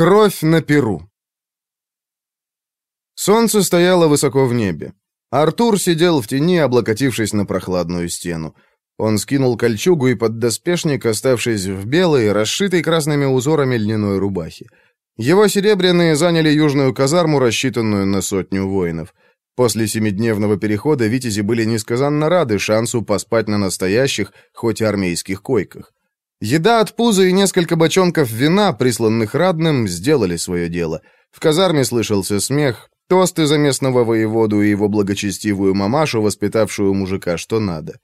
Кровь на перу. Солнце стояло высоко в небе. Артур сидел в тени, облокотившись на прохладную стену. Он скинул кольчугу и поддоспешник, оставшись в белой, расшитой красными узорами льняной рубахе. Его серебряные заняли южную казарму, рассчитанную на сотню воинов. После семидневного перехода витязи были несказанно рады шансу поспать на настоящих, хоть и армейских койках. Еда от пуза и несколько бочонков вина, присланных радным, сделали свое дело. В казарме слышался смех, тосты за местного воеводу и его благочестивую мамашу, воспитавшую мужика что надо.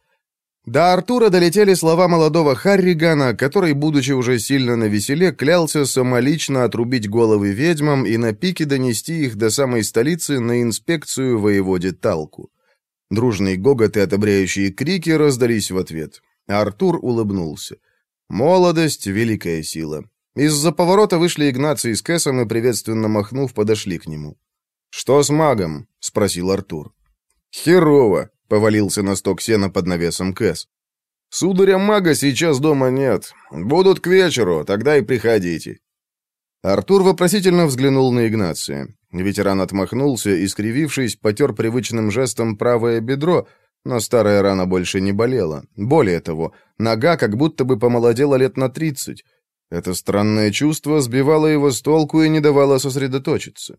До Артура долетели слова молодого Харригана, который, будучи уже сильно на веселе, клялся самолично отрубить головы ведьмам и на пике донести их до самой столицы на инспекцию воеводе Талку. Дружные гогот и одобряющие крики раздались в ответ. Артур улыбнулся. Молодость — великая сила. Из-за поворота вышли Игнаций с Кэсом и, приветственно махнув, подошли к нему. «Что с магом?» — спросил Артур. «Херово!» — повалился на сток сена под навесом Кэс. «Сударя мага сейчас дома нет. Будут к вечеру, тогда и приходите». Артур вопросительно взглянул на Игнация. Ветеран отмахнулся и, скривившись, потер привычным жестом правое бедро — но старая рана больше не болела. Более того, нога как будто бы помолодела лет на тридцать. Это странное чувство сбивало его с толку и не давало сосредоточиться.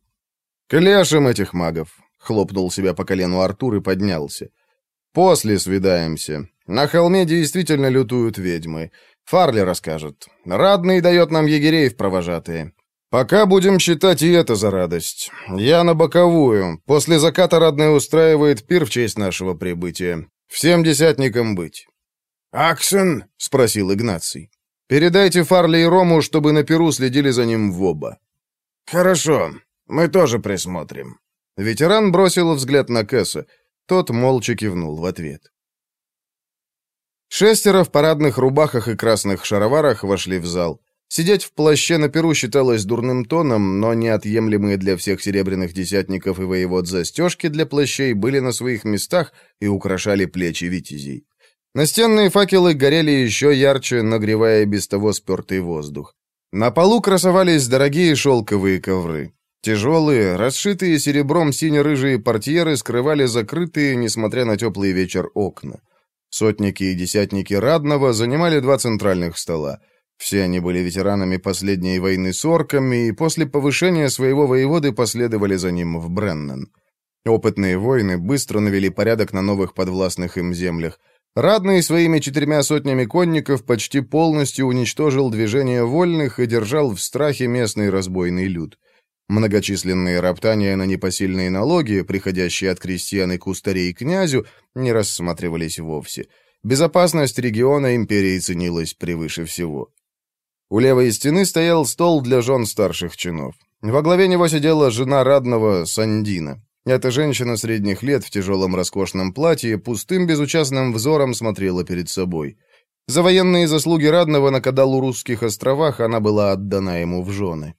«К лешим этих магов!» — хлопнул себя по колену Артур и поднялся. «После свидаемся. На холме действительно лютуют ведьмы. Фарли расскажет. Радный дает нам егерей в провожатые. «Пока будем считать и это за радость. Я на боковую. После заката родная устраивает пир в честь нашего прибытия. Всем десятникам быть». «Аксон?» — спросил Игнаций. «Передайте Фарли и Рому, чтобы на пиру следили за ним в оба». «Хорошо. Мы тоже присмотрим». Ветеран бросил взгляд на Кэса. Тот молча кивнул в ответ. Шестеро в парадных рубахах и красных шароварах вошли в зал. Сидеть в плаще на перу считалось дурным тоном, но неотъемлемые для всех серебряных десятников и воевод застежки для плащей были на своих местах и украшали плечи витязей. Настенные факелы горели еще ярче, нагревая без того спертый воздух. На полу красовались дорогие шелковые ковры. Тяжелые, расшитые серебром сине-рыжие портьеры скрывали закрытые, несмотря на теплый вечер, окна. Сотники и десятники Радного занимали два центральных стола — все они были ветеранами последней войны с орками и после повышения своего воеводы последовали за ним в Бреннан. Опытные воины быстро навели порядок на новых подвластных им землях. Радный своими четырьмя сотнями конников почти полностью уничтожил движение вольных и держал в страхе местный разбойный люд. Многочисленные роптания на непосильные налоги, приходящие от крестьян и кустарей князю, не рассматривались вовсе. Безопасность региона империи ценилась превыше всего. У левой стены стоял стол для жен старших чинов. Во главе него сидела жена радного Сандина. Эта женщина средних лет в тяжелом роскошном платье пустым безучастным взором смотрела перед собой. За военные заслуги Радного на Кадалу-Русских островах она была отдана ему в жены.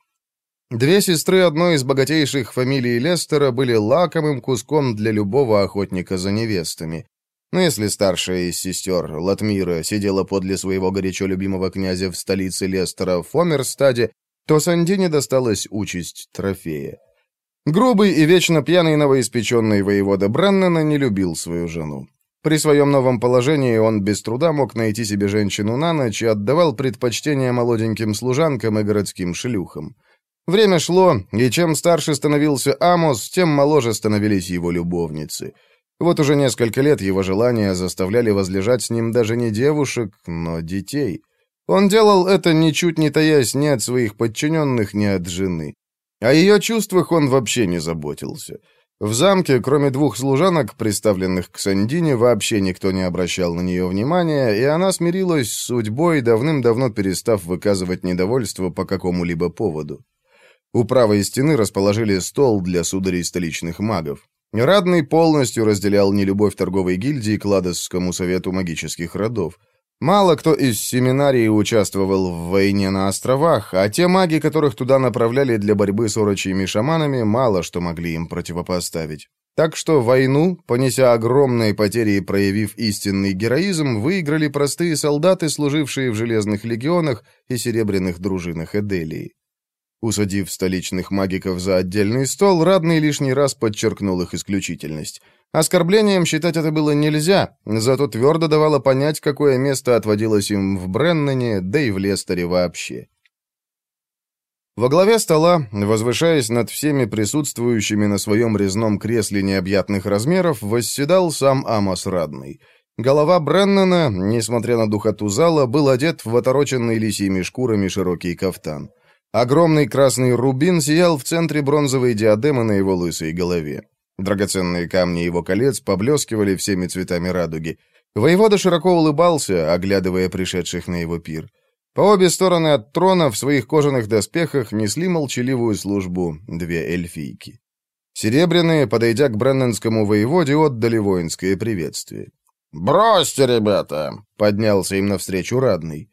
Две сестры одной из богатейших фамилий Лестера были лакомым куском для любого охотника за невестами. Но если старшая из сестер, Латмира, сидела подле своего горячо любимого князя в столице Лестера Фомерстаде, то Сандине досталась участь трофея. Грубый и вечно пьяный новоиспеченный воевода Браннена не любил свою жену. При своем новом положении он без труда мог найти себе женщину на ночь и отдавал предпочтение молоденьким служанкам и городским шлюхам. Время шло, и чем старше становился Амос, тем моложе становились его любовницы — вот уже несколько лет его желания заставляли возлежать с ним даже не девушек, но детей. Он делал это ничуть не таясь ни от своих подчиненных, ни от жены. О ее чувствах он вообще не заботился. В замке, кроме двух служанок, приставленных к Сандине, вообще никто не обращал на нее внимания, и она смирилась с судьбой, давным-давно перестав выказывать недовольство по какому-либо поводу. У правой стены расположили стол для сударей столичных магов. Радный полностью разделял нелюбовь торговой гильдии к Ладосскому совету магических родов. Мало кто из семинарии участвовал в войне на островах, а те маги, которых туда направляли для борьбы с орочьими шаманами, мало что могли им противопоставить. Так что войну, понеся огромные потери и проявив истинный героизм, выиграли простые солдаты, служившие в Железных легионах и Серебряных дружинах Эделии. Усадив столичных магиков за отдельный стол, Радный лишний раз подчеркнул их исключительность. Оскорблением считать это было нельзя, зато твердо давало понять, какое место отводилось им в Бреннане, да и в Лестере вообще. Во главе стола, возвышаясь над всеми присутствующими на своем резном кресле необъятных размеров, восседал сам Амос Радный. Голова Бреннана, несмотря на духоту зала, был одет в отороченный лисьими шкурами широкий кафтан. Огромный красный рубин сиял в центре бронзовой диадемы на его лысой голове. Драгоценные камни его колец поблескивали всеми цветами радуги. Воевода широко улыбался, оглядывая пришедших на его пир. По обе стороны от трона в своих кожаных доспехах несли молчаливую службу две эльфийки. Серебряные, подойдя к бренненскому воеводе, отдали воинское приветствие. «Бросьте, ребята!» — поднялся им навстречу Радный.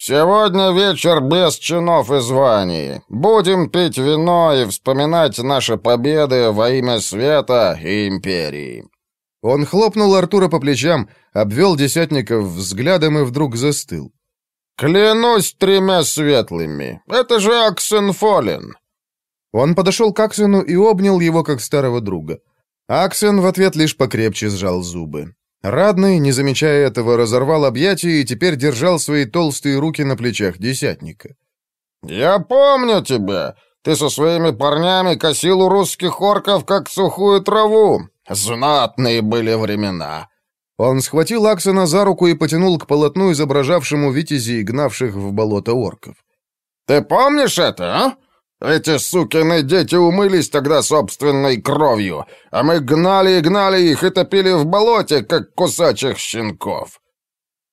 «Сегодня вечер без чинов и званий. Будем пить вино и вспоминать наши победы во имя света и империи». Он хлопнул Артура по плечам, обвел десятников взглядом и вдруг застыл. «Клянусь тремя светлыми, это же Аксен Фолин!» Он подошел к Аксену и обнял его, как старого друга. Аксен в ответ лишь покрепче сжал зубы. Радный, не замечая этого, разорвал объятия и теперь держал свои толстые руки на плечах десятника. «Я помню тебя. Ты со своими парнями косил у русских орков, как сухую траву. Знатные были времена». Он схватил Аксона за руку и потянул к полотну, изображавшему витязи, гнавших в болото орков. «Ты помнишь это, а? Эти сукины дети умылись тогда собственной кровью, а мы гнали и гнали их и топили в болоте, как кусачих щенков».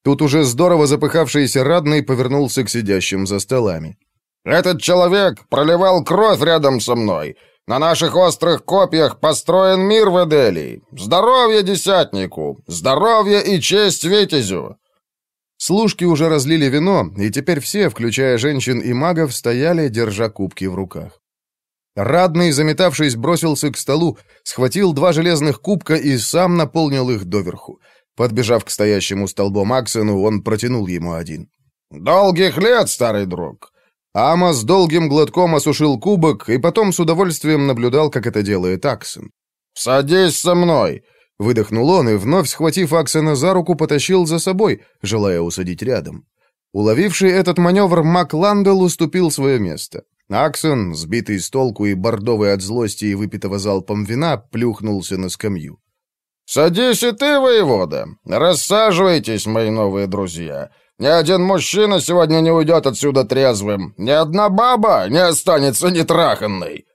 Тут уже здорово запыхавшийся Радный повернулся к сидящим за столами. «Этот человек проливал кровь рядом со мной. На наших острых копьях построен мир в Эделии. Здоровье десятнику! Здоровье и честь Витязю!» Служки уже разлили вино, и теперь все, включая женщин и магов, стояли, держа кубки в руках. Радный, заметавшись, бросился к столу, схватил два железных кубка и сам наполнил их доверху. Подбежав к стоящему столбу Максену, он протянул ему один. «Долгих лет, старый друг!» Ама с долгим глотком осушил кубок и потом с удовольствием наблюдал, как это делает Аксен. «Садись со мной. Выдохнул он и, вновь схватив Аксена за руку, потащил за собой, желая усадить рядом. Уловивший этот маневр, Мак Ландел уступил свое место. Аксен, сбитый с толку и бордовый от злости и выпитого залпом вина, плюхнулся на скамью. «Садись и ты, воевода! Рассаживайтесь, мои новые друзья! Ни один мужчина сегодня не уйдет отсюда трезвым! Ни одна баба не останется нетраханной!»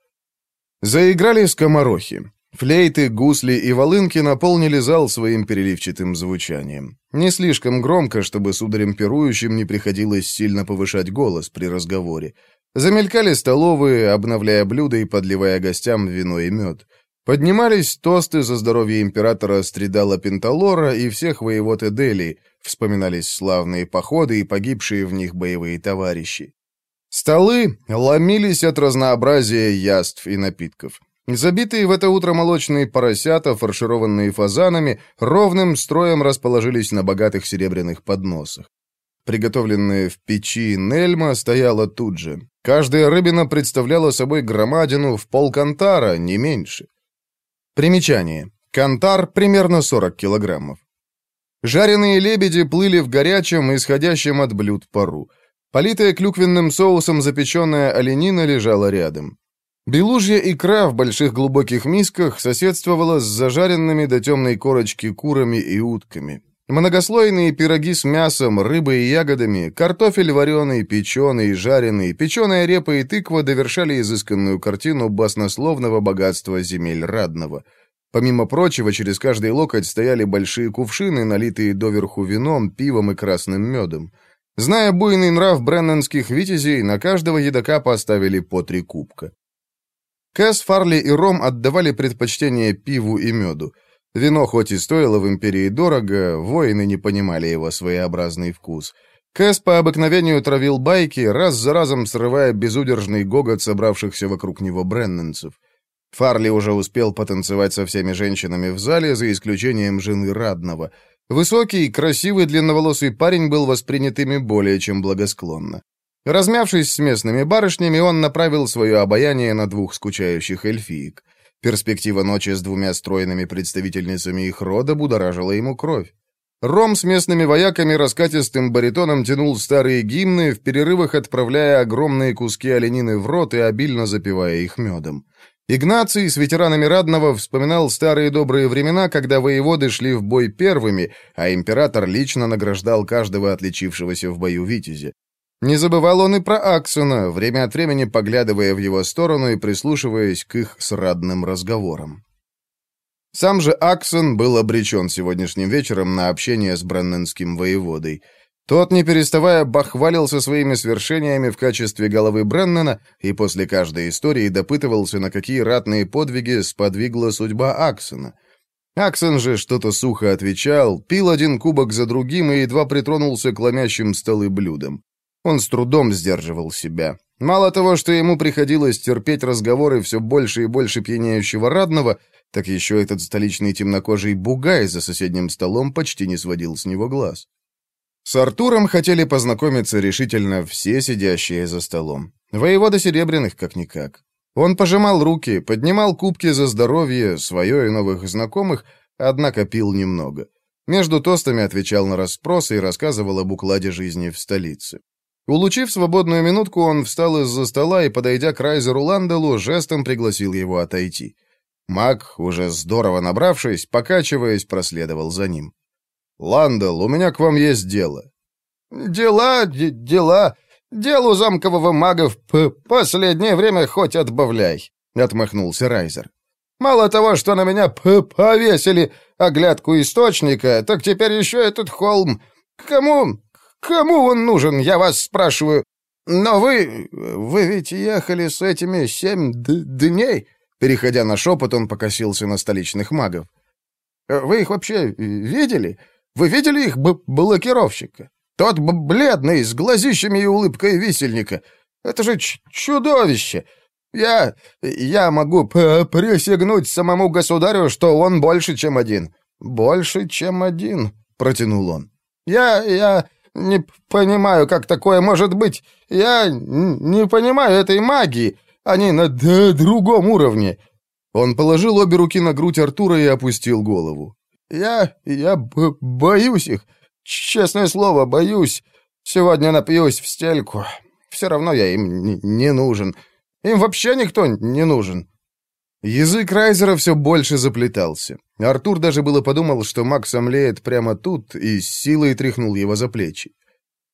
Заиграли скоморохи. Флейты, гусли и волынки наполнили зал своим переливчатым звучанием. Не слишком громко, чтобы сударям пирующим не приходилось сильно повышать голос при разговоре. Замелькали столовые, обновляя блюда и подливая гостям вино и мед. Поднимались тосты за здоровье императора Стридала Пенталора и всех воевод Эдели, вспоминались славные походы и погибшие в них боевые товарищи. Столы ломились от разнообразия яств и напитков. Забитые в это утро молочные поросята, фаршированные фазанами, ровным строем расположились на богатых серебряных подносах. Приготовленная в печи нельма стояла тут же. Каждая рыбина представляла собой громадину в полкантара, не меньше. Примечание. Кантар примерно 40 килограммов. Жареные лебеди плыли в горячем, исходящем от блюд пару. Политая клюквенным соусом запеченная оленина лежала рядом. Белужья икра в больших глубоких мисках соседствовала с зажаренными до темной корочки курами и утками. Многослойные пироги с мясом, рыбой и ягодами, картофель вареный, печеный, жареный, печеная репа и тыква довершали изысканную картину баснословного богатства земель Радного. Помимо прочего, через каждый локоть стояли большие кувшины, налитые доверху вином, пивом и красным медом. Зная буйный нрав бреннанских витязей, на каждого едока поставили по три кубка. Кэс, Фарли и Ром отдавали предпочтение пиву и меду. Вино хоть и стоило в империи дорого, воины не понимали его своеобразный вкус. Кэс по обыкновению травил байки, раз за разом срывая безудержный гогот собравшихся вокруг него бреннанцев. Фарли уже успел потанцевать со всеми женщинами в зале, за исключением жены Радного. Высокий, красивый, длинноволосый парень был воспринят ими более чем благосклонно. Размявшись с местными барышнями, он направил свое обаяние на двух скучающих эльфиек. Перспектива ночи с двумя стройными представительницами их рода будоражила ему кровь. Ром с местными вояками раскатистым баритоном тянул старые гимны, в перерывах отправляя огромные куски оленины в рот и обильно запивая их медом. Игнаций с ветеранами Радного вспоминал старые добрые времена, когда воеводы шли в бой первыми, а император лично награждал каждого отличившегося в бою витязя. Не забывал он и про Аксона, время от времени поглядывая в его сторону и прислушиваясь к их срадным разговорам. Сам же Аксон был обречен сегодняшним вечером на общение с бренненским воеводой. Тот, не переставая, бахвалился своими свершениями в качестве головы Бреннена и после каждой истории допытывался, на какие ратные подвиги сподвигла судьба Аксона. Аксон же что-то сухо отвечал, пил один кубок за другим и едва притронулся к ломящим столы блюдам. Он с трудом сдерживал себя. Мало того, что ему приходилось терпеть разговоры все больше и больше пьяняющего радного, так еще этот столичный темнокожий бугай за соседним столом почти не сводил с него глаз. С Артуром хотели познакомиться решительно все сидящие за столом. Воевода Серебряных как-никак. Он пожимал руки, поднимал кубки за здоровье, свое и новых знакомых, однако пил немного. Между тостами отвечал на расспросы и рассказывал об укладе жизни в столице. Улучив свободную минутку, он встал из-за стола и, подойдя к Райзеру Ланделу, жестом пригласил его отойти. Маг, уже здорово набравшись, покачиваясь, проследовал за ним. «Ландел, у меня к вам есть дело». «Дела, дела. Делу замкового мага в последнее время хоть отбавляй», — отмахнулся Райзер. «Мало того, что на меня повесили оглядку источника, так теперь еще этот холм. Кому, кому он нужен, я вас спрашиваю? Но вы, вы ведь ехали с этими семь дней?» Переходя на шепот, он покосился на столичных магов. «Вы их вообще видели? Вы видели их блокировщика? Тот бледный, с глазищами и улыбкой висельника. Это же чудовище! Я... я могу присягнуть самому государю, что он больше, чем один. Больше, чем один», — протянул он. «Я... я...» «Не понимаю, как такое может быть. Я не понимаю этой магии. Они на другом уровне». Он положил обе руки на грудь Артура и опустил голову. «Я... я боюсь их. Честное слово, боюсь. Сегодня напьюсь в стельку. Все равно я им не нужен. Им вообще никто не нужен». Язык Райзера все больше заплетался. Артур даже было подумал, что Макс омлеет прямо тут, и с силой тряхнул его за плечи.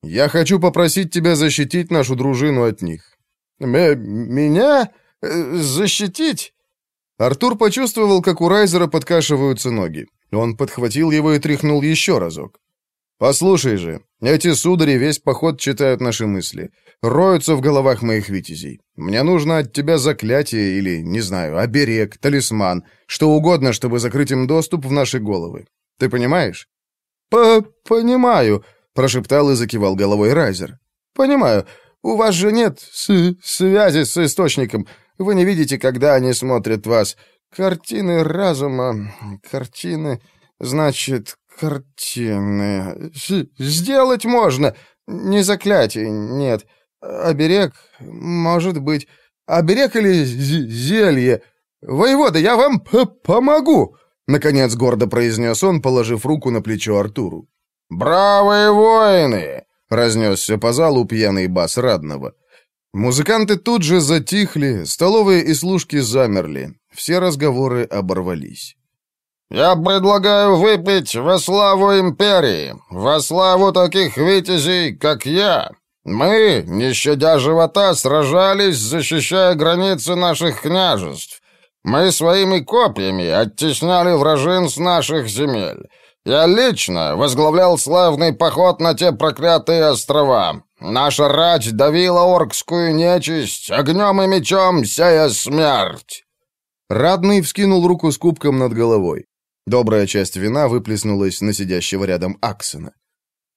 «Я хочу попросить тебя защитить нашу дружину от них. «Меня? Э, защитить?» Артур почувствовал, как у Райзера подкашиваются ноги. Он подхватил его и тряхнул еще разок. «Послушай же, эти судари весь поход читают наши мысли, роются в головах моих витязей. Мне нужно от тебя заклятие или, не знаю, оберег, талисман, что угодно, чтобы закрыть им доступ в наши головы. Ты понимаешь?» По «Понимаю», — прошептал и закивал головой Райзер. «Понимаю. У вас же нет связи с источником. Вы не видите, когда они смотрят вас. Картины разума, картины, значит, картины. С сделать можно. Не заклятие, нет. Оберег, может быть. Оберег или зелье. Воевода, я вам помогу!» Наконец гордо произнес он, положив руку на плечо Артуру. «Бравые воины!» — разнесся по залу пьяный бас Радного. Музыканты тут же затихли, столовые и служки замерли. Все разговоры оборвались. «Я предлагаю выпить во славу империи, во славу таких витязей, как я. Мы, не щадя живота, сражались, защищая границы наших княжеств. Мы своими копьями оттесняли вражин с наших земель. Я лично возглавлял славный поход на те проклятые острова. Наша рать давила оркскую нечисть, огнем и мечом сея смерть!» Радный вскинул руку с кубком над головой. Добрая часть вина выплеснулась на сидящего рядом Аксона.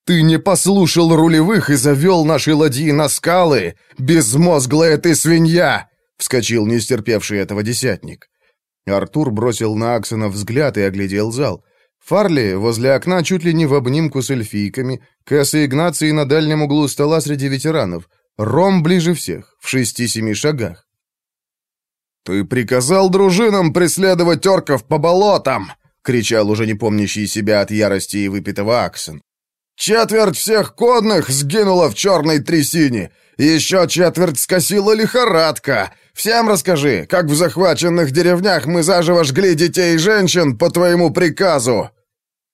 «Ты не послушал рулевых и завел наши ладьи на скалы! Безмозглая ты свинья!» — вскочил нестерпевший этого десятник. Артур бросил на Аксона взгляд и оглядел зал. Фарли возле окна чуть ли не в обнимку с эльфийками, Кэс и Игнаций на дальнем углу стола среди ветеранов, Ром ближе всех, в шести-семи шагах. «Ты приказал дружинам преследовать орков по болотам!» — кричал уже не помнящий себя от ярости и выпитого Аксен. «Четверть всех кодных сгинула в черной трясине, еще четверть скосила лихорадка. Всем расскажи, как в захваченных деревнях мы заживо жгли детей и женщин по твоему приказу!»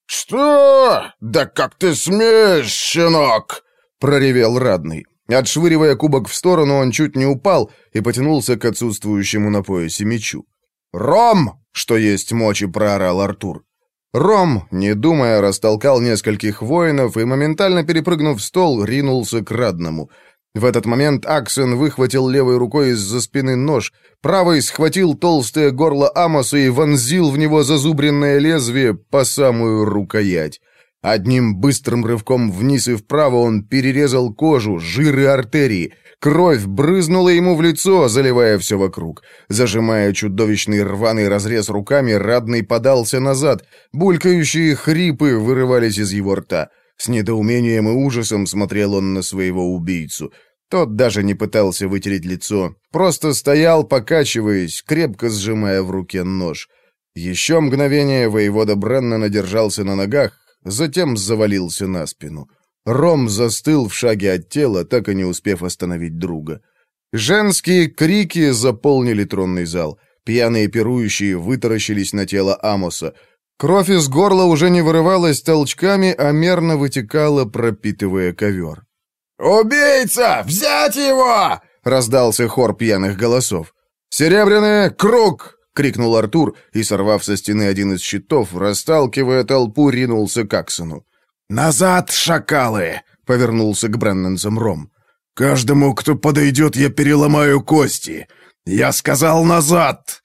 «Что? Да как ты смеешь, щенок!» — проревел Радный. Отшвыривая кубок в сторону, он чуть не упал и потянулся к отсутствующему на поясе мечу. «Ром!» — что есть мочи, проорал Артур. Ром, не думая, растолкал нескольких воинов и, моментально перепрыгнув стол, ринулся к Радному. В этот момент Аксен выхватил левой рукой из-за спины нож, правой схватил толстое горло Амоса и вонзил в него зазубренное лезвие по самую рукоять. Одним быстрым рывком вниз и вправо он перерезал кожу, жир и артерии. Кровь брызнула ему в лицо, заливая все вокруг. Зажимая чудовищный рваный разрез руками, Радный подался назад. Булькающие хрипы вырывались из его рта. С недоумением и ужасом смотрел он на своего убийцу. Тот даже не пытался вытереть лицо, просто стоял, покачиваясь, крепко сжимая в руке нож. Еще мгновение воевода Бренна надержался на ногах, затем завалился на спину. Ром застыл в шаге от тела, так и не успев остановить друга. Женские крики заполнили тронный зал. Пьяные пирующие вытаращились на тело Амоса. Кровь из горла уже не вырывалась толчками, а мерно вытекала, пропитывая ковер. «Убийца! Взять его!» — раздался хор пьяных голосов. «Серебряный круг! — крикнул Артур и, сорвав со стены один из щитов, расталкивая толпу, ринулся к Аксону. «Назад, шакалы!» — повернулся к Бреннанцам Ром. «Каждому, кто подойдет, я переломаю кости! Я сказал назад!»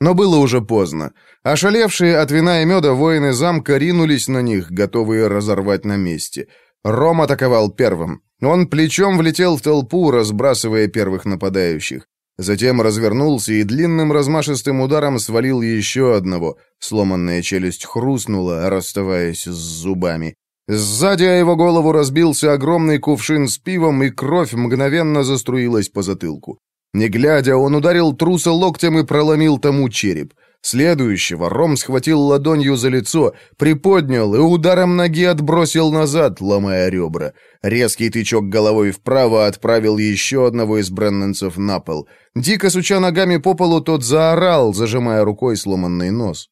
Но было уже поздно. Ошалевшие от вина и меда воины замка ринулись на них, готовые разорвать на месте. Ром атаковал первым. Он плечом влетел в толпу, разбрасывая первых нападающих. Затем развернулся и длинным размашистым ударом свалил еще одного. Сломанная челюсть хрустнула, расставаясь с зубами. Сзади о его голову разбился огромный кувшин с пивом, и кровь мгновенно заструилась по затылку. Не глядя, он ударил труса локтем и проломил тому череп. Следующего Ром схватил ладонью за лицо, приподнял и ударом ноги отбросил назад, ломая ребра. Резкий тычок головой вправо отправил еще одного из бренненцев на пол. Дико суча ногами по полу, тот заорал, зажимая рукой сломанный нос.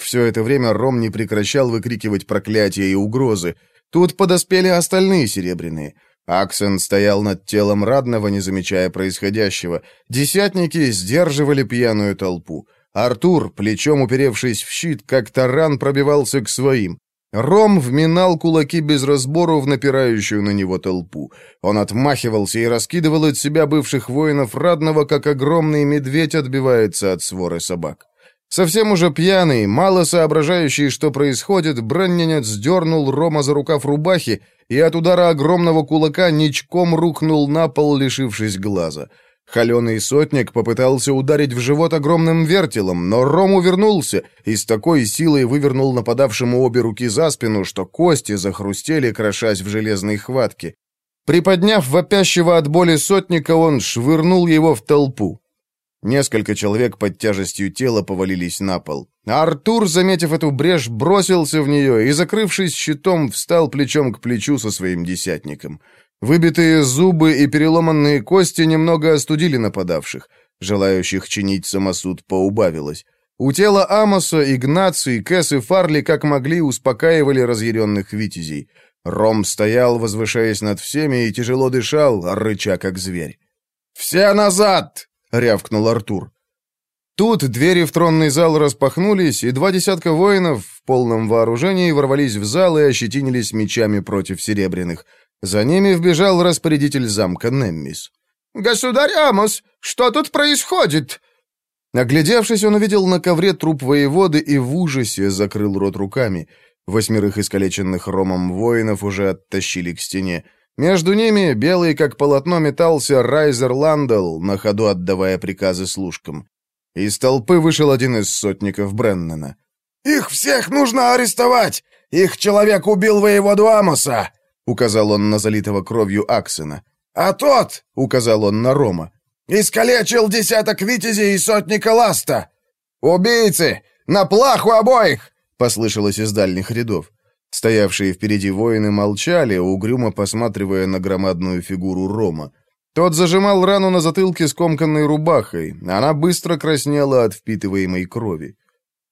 Все это время Ром не прекращал выкрикивать проклятия и угрозы. Тут подоспели остальные серебряные. Аксен стоял над телом Радного, не замечая происходящего. Десятники сдерживали пьяную толпу. Артур, плечом уперевшись в щит, как таран пробивался к своим. Ром вминал кулаки без разбору в напирающую на него толпу. Он отмахивался и раскидывал от себя бывших воинов Радного, как огромный медведь отбивается от своры собак. Совсем уже пьяный, мало соображающий, что происходит, бронненец дернул Рома за рукав рубахи и от удара огромного кулака ничком рухнул на пол, лишившись глаза. Холеный сотник попытался ударить в живот огромным вертелом, но Ром увернулся и с такой силой вывернул нападавшему обе руки за спину, что кости захрустели, крошась в железной хватке. Приподняв вопящего от боли сотника, он швырнул его в толпу. Несколько человек под тяжестью тела повалились на пол. А Артур, заметив эту брешь, бросился в нее и, закрывшись щитом, встал плечом к плечу со своим десятником. Выбитые зубы и переломанные кости немного остудили нападавших. Желающих чинить самосуд поубавилось. У тела Амоса, Игнаций, Кэс и Фарли как могли успокаивали разъяренных витязей. Ром стоял, возвышаясь над всеми, и тяжело дышал, рыча как зверь. «Все назад!» — рявкнул Артур. Тут двери в тронный зал распахнулись, и два десятка воинов в полном вооружении ворвались в зал и ощетинились мечами против серебряных — за ними вбежал распорядитель замка Неммис. «Государь Амос, что тут происходит?» Оглядевшись, он увидел на ковре труп воеводы и в ужасе закрыл рот руками. Восьмерых искалеченных ромом воинов уже оттащили к стене. Между ними, белый как полотно, метался Райзер Ландел, на ходу отдавая приказы служкам. Из толпы вышел один из сотников Бреннана. «Их всех нужно арестовать! Их человек убил воеводу Амоса!» — указал он на залитого кровью Аксена. а тот, — указал он на Рома, — искалечил десяток витязей и сотника ласта. «Убийцы! На плаху обоих!» — послышалось из дальних рядов. Стоявшие впереди воины молчали, угрюмо посматривая на громадную фигуру Рома. Тот зажимал рану на затылке скомканной рубахой, она быстро краснела от впитываемой крови.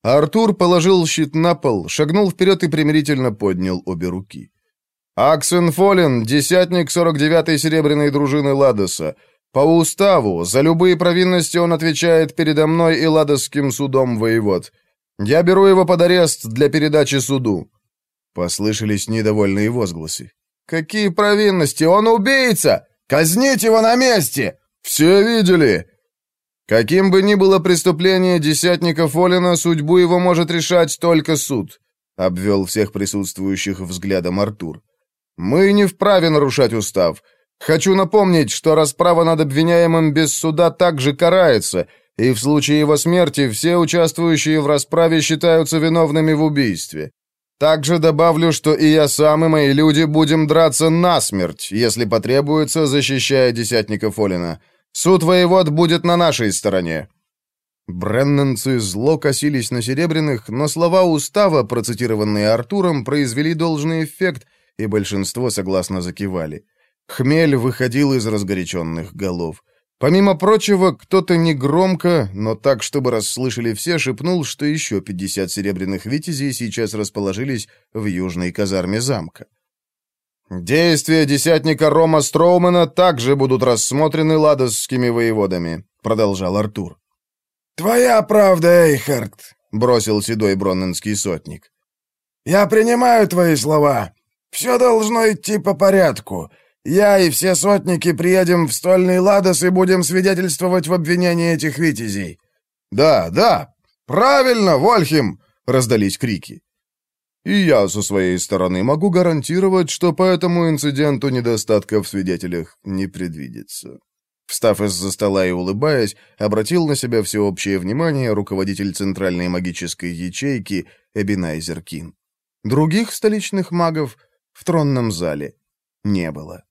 Артур положил щит на пол, шагнул вперед и примирительно поднял обе руки. «Аксен Фолин, десятник 49-й серебряной дружины Ладоса. По уставу, за любые провинности он отвечает передо мной и Ладосским судом воевод. Я беру его под арест для передачи суду». Послышались недовольные возгласы. «Какие провинности? Он убийца! Казнить его на месте! Все видели!» Каким бы ни было преступление десятника Фолина, судьбу его может решать только суд, обвел всех присутствующих взглядом Артур. Мы не вправе нарушать устав. Хочу напомнить, что расправа над обвиняемым без суда также карается, и в случае его смерти все участвующие в расправе считаются виновными в убийстве. Также добавлю, что и я сам, и мои люди будем драться насмерть, если потребуется, защищая десятника Фолина. Суд воевод будет на нашей стороне». Бреннанцы зло косились на Серебряных, но слова устава, процитированные Артуром, произвели должный эффект, и большинство согласно закивали. Хмель выходил из разгоряченных голов. Помимо прочего, кто-то негромко, но так, чтобы расслышали все, шепнул, что еще пятьдесят серебряных витязей сейчас расположились в южной казарме замка. «Действия десятника Рома Строумена также будут рассмотрены ладосскими воеводами», — продолжал Артур. «Твоя правда, Эйхард», — бросил седой бронненский сотник. «Я принимаю твои слова. Все должно идти по порядку. Я и все сотники приедем в стольный Ладос и будем свидетельствовать в обвинении этих витязей». «Да, да, правильно, Вольхим!» — раздались крики. И я со своей стороны могу гарантировать, что по этому инциденту недостатка в свидетелях не предвидится. Встав из-за стола и улыбаясь, обратил на себя всеобщее внимание руководитель центральной магической ячейки Эбинайзер Кин. Других столичных магов в тронном зале не было.